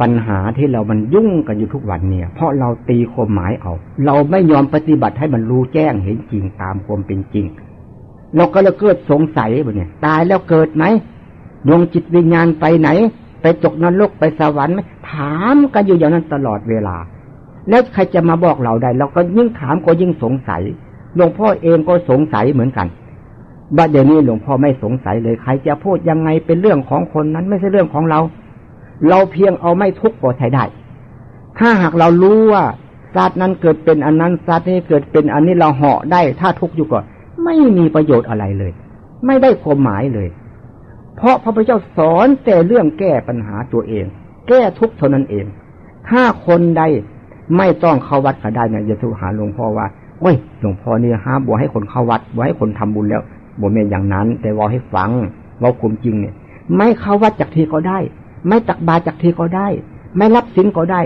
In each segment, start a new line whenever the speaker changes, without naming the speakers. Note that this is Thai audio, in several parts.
ปัญหาที่เรามันยุ่งกันอยู่ทุกวันเนี่ย เพราะเราตีความหมายเอาเราไม่ยอมปฏิบัติให้มันรู้แจ้งเห็นจริงตามความเป็นจริง เราก็เลยเกิดสงสัยแบบนี้ตายแล้วเกิดไหมดวงจิตวิญญาณไปไหน ไปตกนรกไปสวรรค์ไหมถามกันอยู่อย่างนั้นตลอดเวลา แล้วใครจะมาบอกเราได้เราก็ยิ่งถามก็ยิ่งสงสัยหลวงพ่อเองก็สงสัยเหมือนกันบัดเดี๋ยวนี้หลวงพ่อไม่สงสัยเลยใครจะพูดยังไงเป็นเรื่องของคนนั้นไม่ใช่เรื่องของเรา เราเพียงเอาไม่ทุกข์ก็ใช้ได้ ถ้าหากเรารู้ว่าศาสตร์นั้นเกิดเป็นอันนั้นศาสตร์นี้เกิดเป็นอันนี้เราเหาะได้ ถ้าทุกข์อยู่ก็ไม่มีประโยชน์อะไรเลย ไม่ได้ความหมายเลย เพราะพระพุทธเจ้าสอนแต่เรื่องแก้ปัญหาตัวเอง แก้ทุกข์เท่านั้นเอง ถ้าคนใดไม่ต้องเข้าวัดก็ได้เนี่ยอย่าทูหาหลวงพ่อว่าเฮ้ยหลวงพ่อเนี่ยห้ามบอกให้คนเข้าวัดไว้ให้คนทำบุญแล้วบ่เมนอย่างนั้น แต่ว่าให้ฟังว่าคุมจริงเนี่ย ไม่เข้าวัดจากทีก็ได้ ไม่ตักบาจากทีก็ได้ ไม่รับสินก็ได้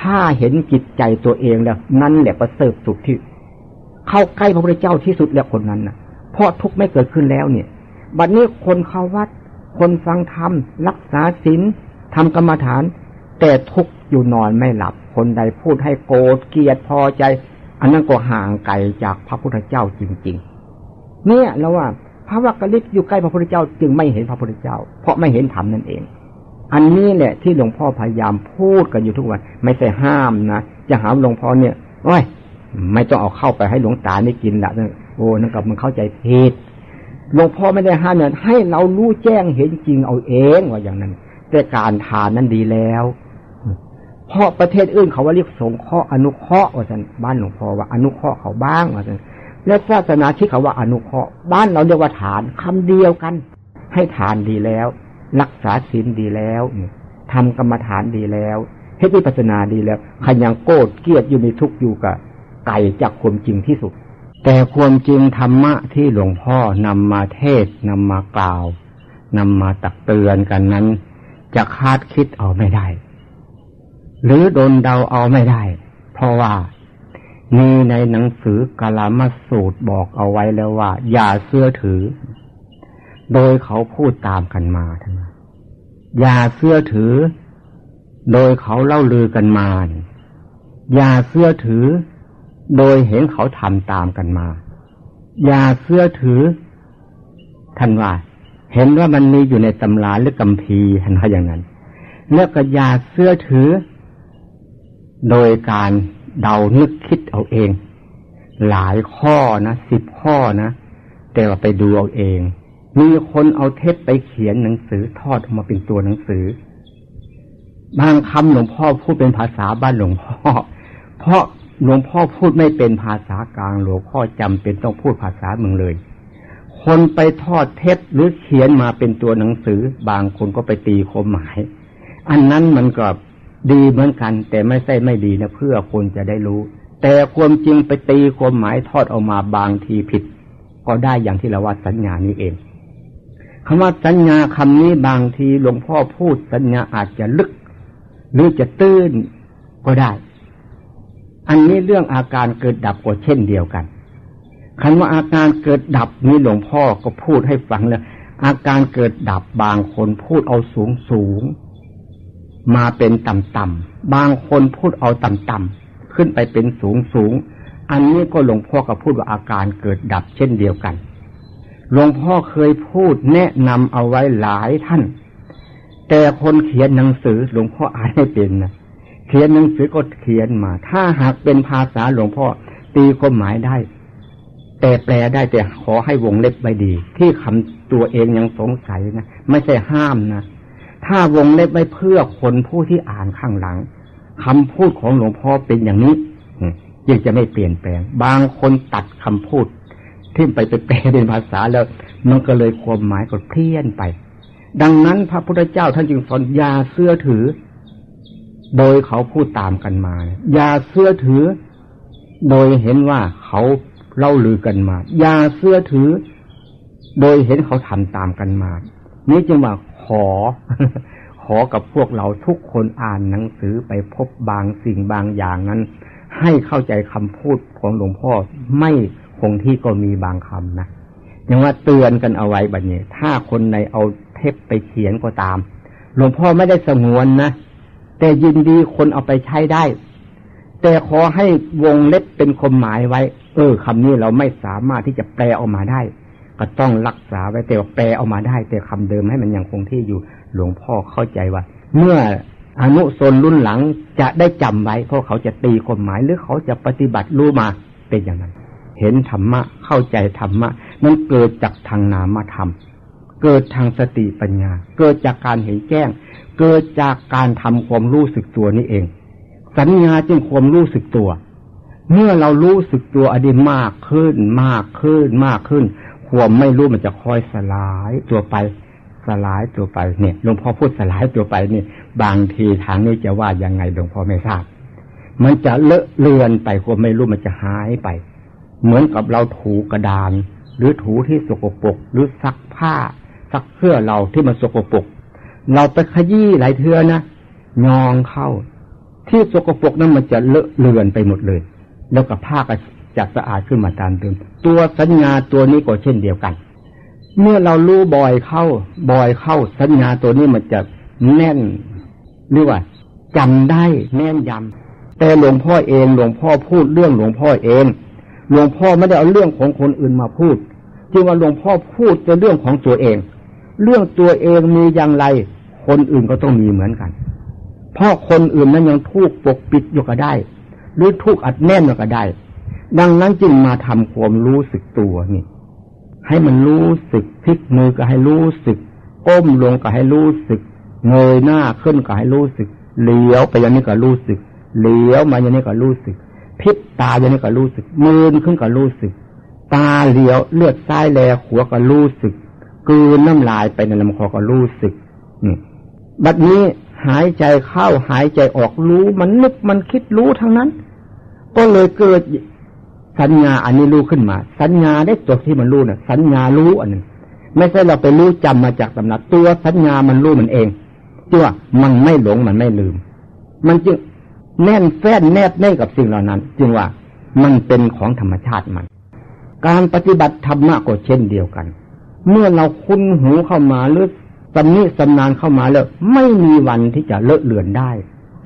ถ้าเห็นจิตใจตัวเองแล้ว นั่นแหละประเสริฐสุดที่ เข้าใกล้พระพุทธเจ้าที่สุดแล้วคนนั้นนะเพราะทุกข์ไม่เกิดขึ้นแล้วเนี่ย บัดนี้คนเข้าวัด คนฟังธรรมรักษาศีลทำกรรมฐาน แต่ทุกข์อยู่นอนไม่หลับ คนใดพูดให้โกรธเกลียดพอใจ อันนั้นก็ห่างไกลจากพระพุทธเจ้าจริง ๆ เนี่ยเราว่าพระวักกะลิกอยู่ใกล้พระพุทธเจ้าจึงไม่เห็นพระพุทธเจ้า เพราะไม่เห็นธรรมนั่นเอง อันนี้แหละที่หลวงพ่อพยายามพูดกันอยู่ทุกวัน ไม่ใช่ห้ามนะจะหาหลวงพ่อเนี่ยโอ้ยไม่ต้องเอาเข้าไปให้หลวงตานี่กินละโอ้นั่นกับมันเข้าใจผิดหลวงพ่อไม่ได้ห้ามเนี่ยให้เรารู้แจ้งเห็นจริงเอาเองว่าอย่างนั้น แต่การทานนั้นดีแล้ว เพราะประเทศอื่นเขาว่าเรียกสงเคราะห์อนุเคราะห์ว่าท่านบ้านหลวงพ่อว่าอนุเคราะห์เขาบ้างว่าท่านและศาสนาที่เขาว่าอนุเคราะห์บ้านเราเรียกว่าฐานคำเดียวกัน ให้ฐานดีแล้ว รักษาศีลดีแล้วทำกรรมฐานดีแล้วเฮ็ดวิปัสนาดีแล้วขยังโกรธเกลียดอยู่ในทุกข์อยู่กับไก่จากความจริงที่สุด แต่ความจริงธรรมะที่หลวงพ่อนำมาเทศนำมากล่าวนำมาตักเตือนกันนั้น จะคาดคิดเอาไม่ได้ หรือโดนเดาเอาไม่ได้ เพราะว่ามีในหนังสือกาลามสูตรบอกเอาไว้แล้วว่า อย่าเสื้อถือ โดยเขาพูดตามกันมาทั้งนั้นอย่าเสื้อถือ โดยเขาเล่าลือกันมา อย่าเสื้อถือ โดยเห็นเขาทำตามกันมา อย่าเสื้อถือท่านว่า เห็นว่ามันมีอยู่ในตำราหรือกัมพีท่านว่าอย่างนั้นแล้วก็อย่าเสื้อถือ โดยการเดานึกคิดเอาเอง หลายข้อนะสิบข้อนะ แต่ว่าไปดูเอาเอง มีคนเอาเทปไปเขียนหนังสือทอดออกมาเป็นตัวหนังสือ บางคำหลวงพ่อพูดเป็นภาษาบ้านหลวงพ่อ เพราะหลวงพ่อพูดไม่เป็นภาษากลางหลวงพ่อจำเป็นต้องพูดภาษาเมืองเลย คนไปทอดเทปหรือเขียนมาเป็นตัวหนังสือ บางคนก็ไปตีความหมาย อันนั้นมันก็ดีเหมือนกัน แต่ไม่ใช่ไม่ดีนะเพื่อคนจะได้รู้ แต่ความจริงไปตีความหมายทอดออกมาบางทีผิด ก็ได้อย่างที่เราว่าสัญญานี้เอง คำว่าสัญญาคำนี้บางทีหลวงพ่อพูดสัญญาอาจจะลึก หรือจะตื้นก็ได้ อันนี้เรื่องอาการเกิดดับก็เช่นเดียวกันคำว่าอาการเกิดดับนี้หลวงพ่อก็พูดให้ฟังเลยอาการเกิดดับบางคนพูดเอาสูงสูงมาเป็นต่ำๆบางคนพูดเอาต่ำๆขึ้นไปเป็นสูงสูง อันนี้ก็หลวงพ่อก็พูดว่าอาการเกิดดับเช่นเดียวกัน หลวงพ่อเคยพูดแนะนำเอาไว้หลายท่าน แต่คนเขียนหนังสือหลวงพ่ออ่านไม่เป็นนะเขียนหนังสือก็เขียนมา ถ้าหากเป็นภาษาหลวงพ่อตีความหมายได้ แต่แปลได้แต่ขอให้วงเล็บไว้ดี ที่คำตัวเองยังสงสัยนะไม่ใช่ห้ามนะถ้าวงเล็บไว้เพื่อคนผู้ที่อ่านข้างหลังคำพูดของหลวงพ่อเป็นอย่างนี้ยังจะไม่เปลี่ยนแปลง บางคนตัดคำพูด ที่ไปไปแปลเป็นภาษาแล้ว มันก็เลยความหมายก็เพี้ยนไป ดังนั้นพระพุทธเจ้าท่านจึงสอนยาเสื้อถือ โดยเขาพูดตามกันมายาเสื้อถือ โดยเห็นว่าเขาเล่าลือกันมายาเสื้อถือ โดยเห็นเขาทำตามกันมา นี่จึงว่าขอขอกับพวกเราทุกคนอ่านหนังสือไปพบบางสิ่งบางอย่างนั้น ให้เข้าใจคำพูดของหลวงพ่อไม่ คงที่ก็มีบางคำนะอย่างว่าเตือนกันเอาไว้บัดนี้ ถ้าคนในเอาเทปไปเขียนก็ตาม หลวงพ่อไม่ได้สงวนนะ แต่ยินดีคนเอาไปใช้ได้ แต่ขอให้วงเล็บเป็นคมหมายไว้ เออคำนี้เราไม่สามารถที่จะแปลออกมาได้ ก็ต้องรักษาไว้แต่ว่าแปลออกมาได้ แต่คำเดิมให้มันยังคงที่อยู่ หลวงพ่อเข้าใจว่า เมื่ออนุชนรุ่นหลังจะได้จำไว้ เพราะเขาจะตีความหมายหรือเขาจะปฏิบัติรู้มาเป็นอย่างนั้น เห็นธรรมะ เข้าใจธรรมะมันเกิดจากทางนามธรรมเกิดทางสติปัญญา เกิดจากการเห็นแจ้ง เกิดจากการทำความรู้สึกตัวนี่เอง สัญญาจึงความรู้สึกตัว เมื่อเรารู้สึกตัวอดีมากขึ้น มากขึ้น มากขึ้น ความไม่รู้มันจะค่อยสลายตัวไป สลายตัวไปเนี่ยหลวงพ่อพูดสลายตัวไปนี่ บางทีทางนี้จะว่ายังไงหลวงพ่อไม่ทราบ มันจะเลอะเลือนไปความไม่รู้มันจะหายไป เหมือนกับเราถูกระดาน หรือถูที่สกปรกหรือซักผ้า ซักเสื้อเราที่มันสกปรกเราไปขยี้หลายเทือนะยองเข้า ที่สกปรกนั้นมันจะเลอะเลือนไปหมดเลย แล้วกับผ้าก็จะสะอาดขึ้นมาตามเดิมตัวสัญญาตัวนี้ก็เช่นเดียวกัน เมื่อเรารู้บ่อยเข้าบ่อยเข้า สัญญาตัวนี้มันจะแน่นหรือว่าจำได้แน่นยำแต่หลวงพ่อเองหลวงพ่อพูดเรื่องหลวงพ่อเอง หลวงพ่อไม่ได้เอาเรื่องของคนอื่นมาพูดจึงว่าหลวงพ่อพูดจะเรื่องของตัวเอง เรื่องตัวเองมีอย่างไร คนอื่นก็ต้องมีเหมือนกันเพราะคนอื่นนั้นยังทุกปกปิดอยู่ก็ได้ หรือทุกอัดแน่นอยู่ก็ได้ ดังนั้นจึงมาทำความรู้สึกตัวนี่ ให้มันรู้สึกพลิกมือก็ให้รู้สึกก้มลงก็ให้รู้สึก เงยหน้าขึ้นก็ให้รู้สึกเลี้ยวไปอย่างนี้ก็รู้สึกเลี้ยวมาอย่างนี้ก็รู้สึก พิบตาอย่างนี้ก็รู้สึกมือขึ้นก็รู้สึก ตาเหลียวเลือดซ้ายแลหัวก็รู้สึกกืนน้ำลายไปในลำคอก็รู้สึกนี่บัดนี้หายใจเข้าหายใจออกรู้มันนึกมันคิดรู้ทั้งนั้น ก็เลยเกิดสัญญาอันนี้รู้ขึ้นมา สัญญาได้จบที่มันรู้นะ่ะ สัญญารู้อันนึงไม่ใช่เราไปรู้จำมาจากตำนักตัวสัญญามันรู้มันเองจึงว่ามันไม่หลงมันไม่ลืม มันจึง แน่นแฟ้นแนบแน่กับสิ่งเหล่านั้น จึงว่ามันเป็นของธรรมชาติมัน การปฏิบัติธรรมะก็เช่นเดียวกัน เมื่อเราคุ้นหูเข้ามาหรือสำนิสำนานเข้ามาแล้ว ไม่มีวันที่จะเลอะเลือนได้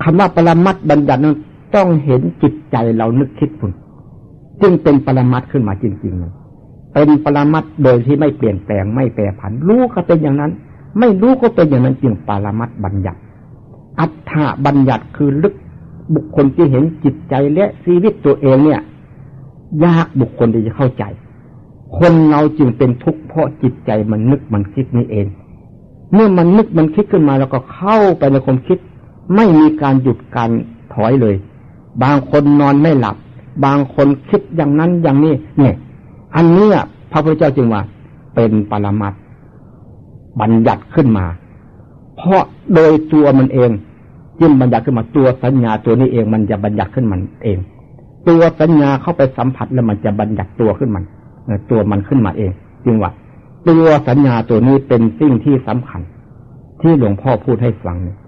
คำว่าปรมัตบัญญัตินั้นต้องเห็นจิตใจเรานึกคิดคุณจึงเป็นปรมัตขึ้นมาจริงๆเลยเป็นปรมัตโดยที่ไม่เปลี่ยนแปลงไม่แปรผัน รู้ก็เป็นอย่างนั้น ไม่รู้ก็เป็นอย่างนั้นจึงปรมัตบัญญัติ อัฏฐบัญญัติคือลึก บุคคลที่เห็นจิตใจและชีวิตตัวเองเนี่ย ยากบุคคลที่จะเข้าใจ คนเราจึงเป็นทุกข์เพราะจิตใจมันนึกมันคิดนี่เอง เมื่อมันนึกมันคิดขึ้นมาแล้วก็เข้าไปในความคิด ไม่มีการหยุดการถอยเลย บางคนนอนไม่หลับ บางคนคิดอย่างนั้นอย่างนี้เนี่ย อันนี้พระพุทธเจ้าจึงว่า เป็นปรมัตบัญญัติขึ้นมา เพราะโดยตัวมันเอง จึงบัญญัติขึ้นมาตัวสัญญาตัวนี้เองมันจะบัญญัติขึ้นมันเอง ตัวสัญญาเข้าไปสัมผัสแล้วมันจะบัญญัติตัวขึ้นมันตัวมันขึ้นมาเอง จึงว่าตัวสัญญาตัวนี้เป็นสิ่งที่สำคัญ ที่หลวงพ่อพูดให้ฟังเนี่ย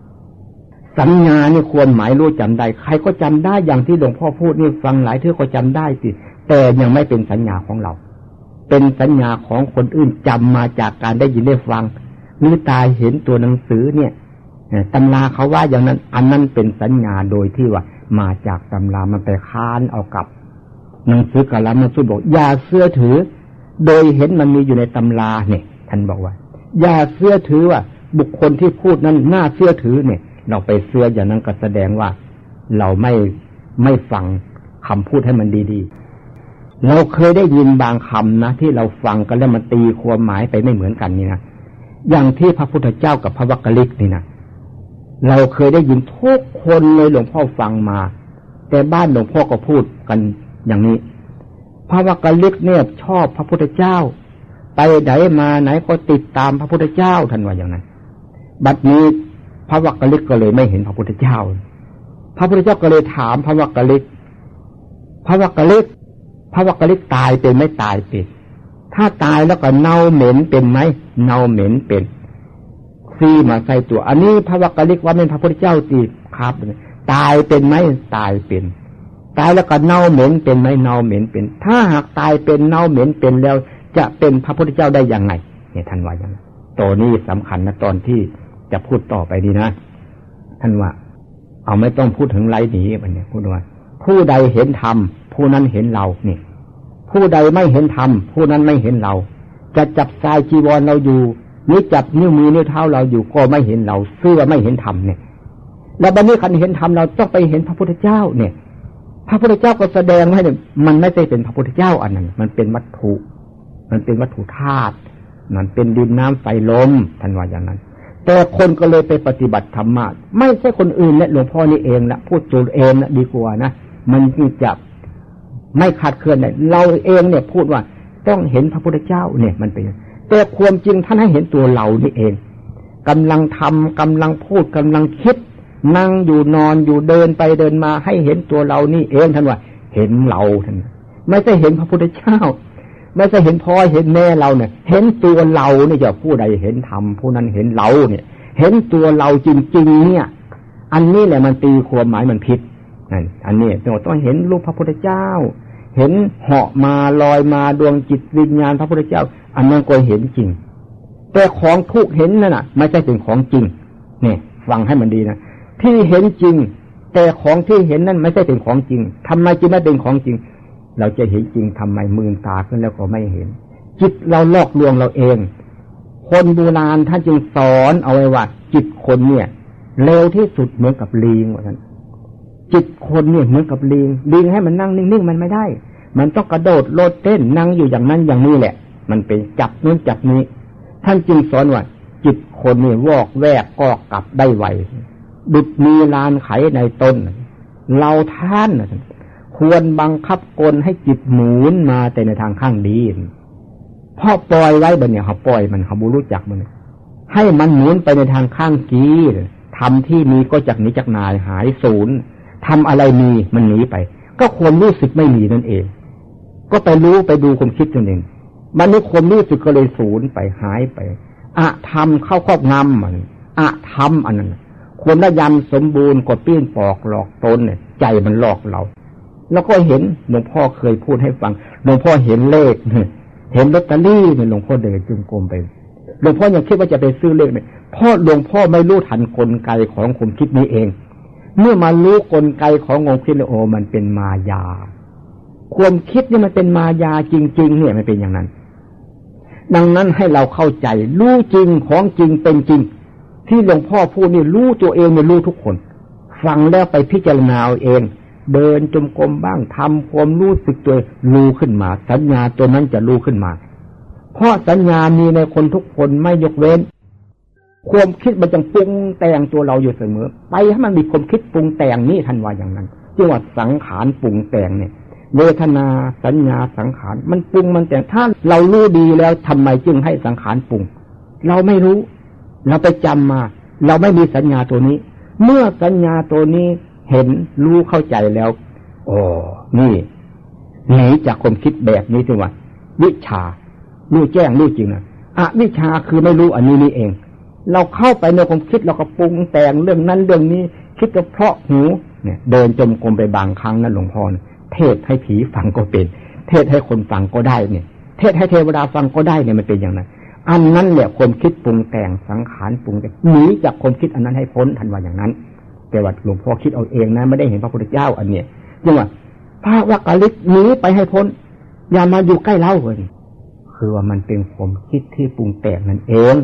สัญญานี่ควรหมายรู้จำได้ ใครก็จำได้อย่างที่หลวงพ่อพูดนี่ฟังหลายเท่าก็จำได้สิแต่ยังไม่เป็นสัญญาของเรา เป็นสัญญาของคนอื่นจำมาจากการได้ยินได้ฟังหรือตาเห็นตัวหนังสือเนี่ย ตำราเขาว่าอย่างนั้น อันนั้นเป็นสัญญาโดยที่ว่า มาจากตำรามันไปค้านเอากับหนังสือกะลามันสุดบอกอย่าเสื้อถือ โดยเห็นมันมีอยู่ในตำราเนี่ยท่านบอกว่า อย่าเสื้อถือว่า บุคคลที่พูดนั้นน่าเสื้อถือเนี่ย เราไปเสื้ออย่างนั้นก็แสดงว่า เราไม่ไม่ฟังคำพูดให้มันดีๆ เราเคยได้ยินบางคำนะที่เราฟังกันแล้วมันตีความหมายไปไม่เหมือนกันนี่นะอย่างที่พระพุทธเจ้ากับพระวักกลิกนี่นะ เราเคยได้ยินทุกคนเลยหลวงพ่อฟังมา แต่บ้านหลวงพ่อก็พูดกันอย่างนี้พระวักกะลิกเนี่ยชอบพระพุทธเจ้า ไปไหนมาไหนก็ติดตามพระพุทธเจ้าท่านว่าอย่างนั้น บัดนี้พระวักกะลิกก็เลยไม่เห็นพระพุทธเจ้า พระพุทธเจ้าก็เลยถามพระวักกะลิกพระวักกะลิกพระวักกะลิกตายเป็นไม่ตายเป็นถ้าตายแล้วก็เน่าเหม็นเป็นไหมเน่าเหม็นเป็น ซีมาใส่ตัว อันนี้พระวักกะลิกว่าเป็นพระพุทธเจ้าตีครับ ตายเป็นไหมตายเป็น ตายแล้วก็เน่าเหม็นเป็นไหมเน่าเหม็นเป็น ถ้าหากตายเป็นเน่าเหม็นเป็นแล้ว จะเป็นพระพุทธเจ้าได้อยังไงเนี่ยท่านว่าอย่างนั้นตัวนี้สำคัญนะตอนที่จะพูดต่อไปดีนะ ท่านว่า เอาไม่ต้องพูดถึงไรหนีมันเนี่ยพูดว่า ผู้ใดเห็นธรรมผู้นั้นเห็นเราเนี่ยผู้ใดไม่เห็นธรรมผู้นั้นไม่เห็นเรา จะจับสายจีวรเราอยู่ นี่จับนิ้วมือนิ้วเท้าเราอยู่ก็ไม่เห็นเราเสื้อไม่เห็นธรรมเนี่ย แล้วบัดนี้คันเห็นธรรมเราต้องไปเห็นพระพุทธเจ้าเนี่ย พระพุทธเจ้าก็แสดงให้เนี่ยมันไม่ใช่เป็นพระพุทธเจ้าอันนั้น มันเป็นวัตถุ มันเป็นวัตถุธาตุมันเป็นดินน้ำไฟลมท่านว่าอย่างนั้น แต่คนก็เลยไปปฏิบัติธรรมะไม่ใช่คนอื่นและหลวงพ่อนี่เองนะพูดจูเองนะดีกว่านะมันที่จะไม่ขาดเคลื่อนเลยเราเองเนี่ยพูดว่าต้องเห็นพระพุทธเจ้าเนี่ยมันเป็น แต่ความจริงท่านให้เห็นตัวเรานี่เองกำลังทำกำลังพูดกำลังคิด นั่งอยู่นอนอยู่เดินไปเดินมาให้เห็นตัวเรานี่เองท่านว่า เห็นเราท่านไม่ใช่เห็นพระพุทธเจ้า ไม่ใช่เห็นพ่อเห็นแม่เราเนี่ย เห็นตัวเราเนี่ยจะผู้ใดเห็นธรรมผู้นั้นเห็นเราเนี่ย เห็นตัวเราจริง ๆ เนี่ย อันนี้แหละมันตีความหมายมันผิดนั่นอันนี้ต้องเห็นรูปพระพุทธเจ้า เห็นเหาะมาลอยมาดวงจิตวิญญาณพระพุทธเจ้า อันนั้นก็เห็นจริง แต่ของทุกเห็นนั่นน่ะ ไม่ใช่เป็นของจริงเนี่ยฟังให้มันดีนะที่เห็นจริง แต่ของที่เห็นนั่นไม่ใช่เป็นของจริงทำไมจึงไม่เป็นของจริง เราจะเห็นจริงทำไมมืนตาขึ้นแล้วก็ไม่เห็น จิตเราลอกลวงเราเอง คนโบราณท่านจึงสอนเอาไว้ว่าจิตคนเนี่ยเร็วที่สุดเหมือนกับลิงว่านั้นจิตคนเนี่ยเหมือนกับลิงลิงให้มันนั่งนิ่งๆมันไม่ได้ มันต้องกระโดดโลดเต้นนั่งอยู่อย่างนั้นอย่างนี้แหละ มันเป็นจับนู้นจับนี้ ท่านจึงสอนว่า จิตคนนี่วอกแวกก็กลับได้ไวดุดมีลานไขในตนเราท่านควรบังคับกลให้จิตหมุนมาแต่ในทางข้างดีพอปล่อยไว้บนเนี่ยเขาปล่อยมันเขาบูรู้จักมัน ให้มันหมุนไปในทางข้างกีทำที่มีก็จากนี้จากนายหายศูนย์ทำอะไรมีมันหนีไป ก็ควรรู้สึกไม่มีนั่นเอง ก็ไปรู้ไปดูความคิดตัวเอง มันนี่ความรู้สึกก็เลยสูญไปหายไปอะธรรมเข้าครอบงำมันอะธรรมอันนั้นความละยำสมบูรณ์กดปี้นปอกหลอกตนเนี่ยใจมันหลอกเรา แล้วก็เห็นหลวงพ่อเคยพูดให้ฟังหลวงพ่อเห็นเลขเห็นลอตเตอรี่เนี่ยหลวงพ่อเดินจึงกลมไปหลวงพ่อยังคิดว่าจะไปซื้อเลขเนี่ยเพราะหลวงพ่อไม่รู้ทันกลไกของความคิดนี้เอง เมื่อมารู้กลไกขององค์คิดโอมันเป็นมายา ความคิดนี่มันเป็นมายาจริง ๆ เนี่ยมันเป็นอย่างนั้น ดังนั้นให้เราเข้าใจ รู้จริงของจริงเป็นจริง ที่หลวงพ่อพูดนี่รู้ตัวเองเนี่ยรู้ทุกคน ฟังแล้วไปพิจารณาเอง เดินจมกรมบ้างทำความรู้สึกตัวรู้ขึ้นมา สัญญาตัวนั้นจะรู้ขึ้นมา เพราะสัญญามีในคนทุกคนไม่ยกเว้น ความคิดมันจะปรุงแต่งตัวเราอยู่เสมอ ไปให้มันมีความคิดปรุงแต่งนี่ทันว่าอย่างนั้นจึงว่าสังขารปรุงแต่งเนี่ย เวทนาสัญญาสังขาร มันปรุงมันแต่งถ้าเรารู้ดีแล้วทำไมจึงให้สังขารปรุง เราไม่รู้ เราไปจำมา เราไม่มีสัญญาตัวนี้ เมื่อสัญญาตัวนี้เห็นรู้เข้าใจแล้วโอ้นี่หนีจากความคิดแบบนี้ถึงว่าวิชารู้แจ้งรู้จริงนะอะวิชาคือไม่รู้อันนี้นี่เอง เราเข้าไปในความคิดเราก็ปรุงแต่งเรื่องนั้นเรื่องนี้ คิดก็เพราะหูเนี่ย เดินจมกรมไปบางครั้งนั่นหลวงพ่อ เทศให้ผีฟังก็เป็น เทศให้คนฟังก็ได้เนี่ย เทศให้เทวดาฟังก็ได้เนี่ยมันเป็นอย่างนั้นอันนั้นแหละความคิดปรุงแต่งสังขารปรุงแต่งหนีจากความคิดอันนั้นให้พ้นทันว่าอย่างนั้น แต่ว่าหลวงพ่อคิดเอาเองนะไม่ได้เห็นพระพุทธเจ้าอันเนี้ยยังว่าพระวักกะลิกหนีไปให้พ้น อย่ามาอยู่ใกล้เล่าเลยคือว่ามันเป็นความคิดที่ปรุงแต่งนั่นเอง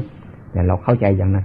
แต่เราเข้าใจอย่างนั้น